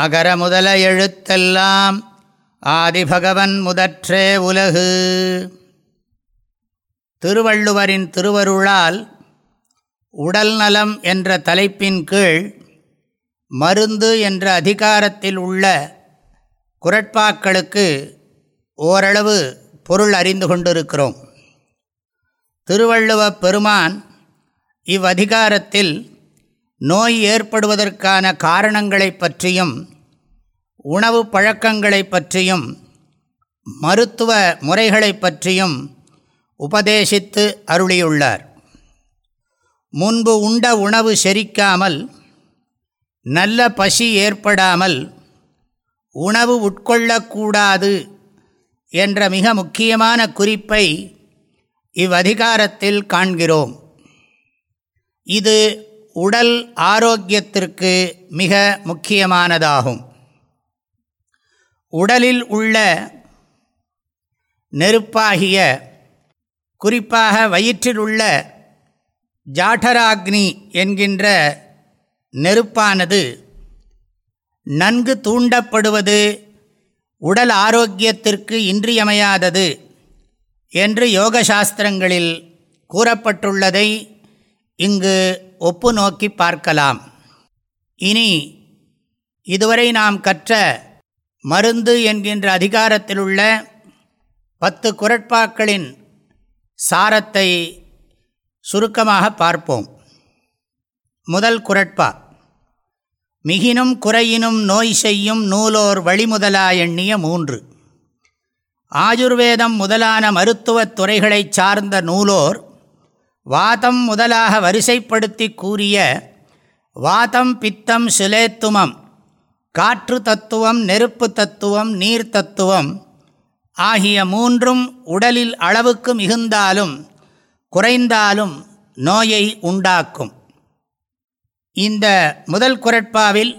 அகர முதல எழுத்தெல்லாம் ஆதிபகவன் முதற்றே உலகு. திருவள்ளுவரின் திருவருளால் உடல் நலம் என்ற தலைப்பின் கீழ் மருந்து என்ற அதிகாரத்தில் உள்ள குரட்பாக்களுக்கு ஓரளவு பொருள் அறிந்து கொண்டிருக்கிறோம். திருவள்ளுவப் பெருமான் இவ்வதிகாரத்தில் நோய் ஏற்படுவதற்கான காரணங்களை பற்றியும் உணவு பழக்கங்களை பற்றியும் மருத்துவ முறைகளை பற்றியும் உபதேசித்து அருளியுள்ளார். முன்பு உண்ட உணவு செரிக்காமல் நல்ல பசி ஏற்படாமல் உணவு உட்கொள்ளக்கூடாது என்ற மிக முக்கியமான குறிப்பை இவ்வதிகாரத்தில் காண்கிறோம். இது உடல் ஆரோக்கியத்திற்கு மிக முக்கியமானதாகும். உடலில் உள்ள நெருப்பாகிய குறிப்பாக வயிற்றில் உள்ள ஜாடராக்னி என்கின்ற நெருப்பானது நன்கு தூண்டப்படுவது உடல் ஆரோக்கியத்திற்கு இன்றியமையாதது என்று யோகசாஸ்திரங்களில் கூறப்பட்டுள்ளதை இங்கு ஒப்பு நோக்கி பார்க்கலாம். இனி இதுவரை நாம் கற்ற மருந்து என்கின்ற அதிகாரத்தில் உள்ள பத்து குரட்பாக்களின் சாரத்தை சுருக்கமாக பார்ப்போம். முதல் குரட்பா மிகினும் குறையினும் நோய் செய்யும் நூலோர் வழிமுதலா எண்ணிய மூன்று. ஆயுர்வேதம் முதலான மருத்துவத் துறைகளைச் சார்ந்த நூலோர் வாதம் முதலாக வரிசைப்படுத்தி கூறிய வாதம் பித்தம் சிலேத்துமம் காற்று தத்துவம் நெருப்பு தத்துவம் நீர் தத்துவம் ஆகிய மூன்றும் உடலில் அளவுக்கு மிகுந்தாலும் குறைந்தாலும் நோயை உண்டாக்கும். இந்த முதல் குரட்பாவில்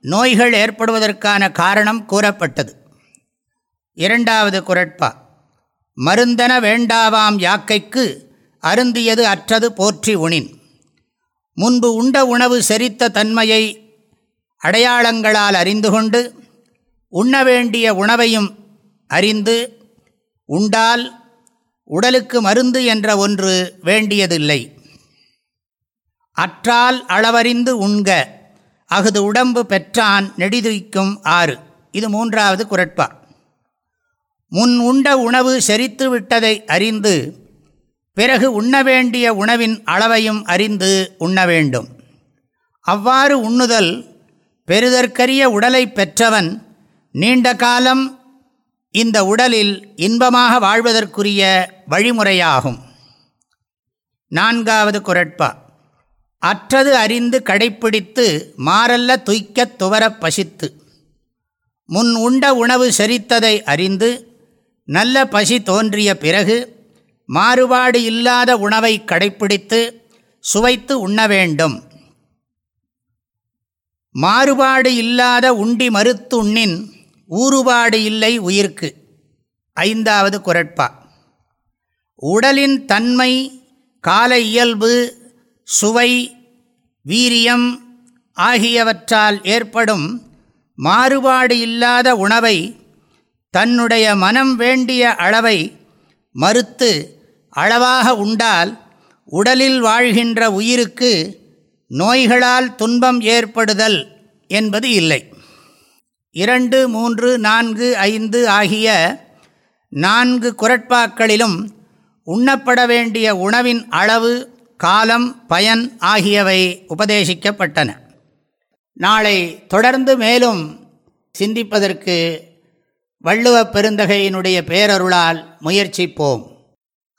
நோய்கள் ஏற்படுவதற்கான காரணம் கூறப்பட்டது. இரண்டாவது குரட்பா மருந்தன வேண்டாவாம் யாக்கைக்கு அருந்தியது அற்றது போற்றி உணின் முன்பு உண்ட உணவு செரித்த தன்மையை அடையாளங்களால் அறிந்து கொண்டு உண்ண வேண்டிய உணவையும் அறிந்து உண்டால் உடலுக்கு மருந்து என்ற ஒன்று வேண்டியதில்லை. அற்றால் அளவறிந்து உண்க அகுது உடம்பு பெற்றான் நெடிதுய்க்கும் ஆறு. இது மூன்றாவது குரட்பா. முன் உண்ட உணவு செரித்து விட்டதை அறிந்து பிறகு உண்ண வேண்டிய உணவின் அளவையும் அறிந்து உண்ண வேண்டும் அவ்வாறு உண்ணுதல் பெறுதற்கரிய உடலை பெற்றவன் நீண்ட காலம் இந்த உடலில் இன்பமாக வாழ்வதற்குரிய வழிமுறையாகும். நான்காவது குரட்பா. அற்றது அறிந்து கடைப்பிடித்து மாறல்ல துய்க்கத் துவரப் பசித்து. முன் உண்ட உணவு செரித்ததை அறிந்து நல்ல பசி தோன்றிய பிறகு மாறுபாடு இல்லாத உணவை கடைப்பிடித்து சுவைத்து உண்ண வேண்டும். மாறுபாடு இல்லாத உண்டி மறுத்து உண்ணின் ஊறுபாடு இல்லை உயிர்க்கு. ஐந்தாவது குரட்பா. உடலின் தன்மை கால இயல்பு சுவை வீரியம் ஆகியவற்றால் ஏற்படும் மாறுபாடு இல்லாத உணவை தன்னுடைய மனம் வேண்டிய அளவை மறுத்து அளவாக உண்டால் உடலில் வாழ்கின்ற உயிருக்கு நோய்களால் துன்பம் ஏற்படுதல் என்பது இல்லை. இரண்டு மூன்று நான்கு ஐந்து ஆகிய நான்கு குரட்பாக்களிலும் உண்ணப்பட வேண்டிய உணவின் அளவு காலம் பயன் ஆகியவை உபதேசிக்கப்பட்டன. நாளை தொடர்ந்து மேலும் சிந்திப்பதற்கு வள்ளுவப் பெருந்தகையினுடைய பேரருளால் முயற்சிப்போம்.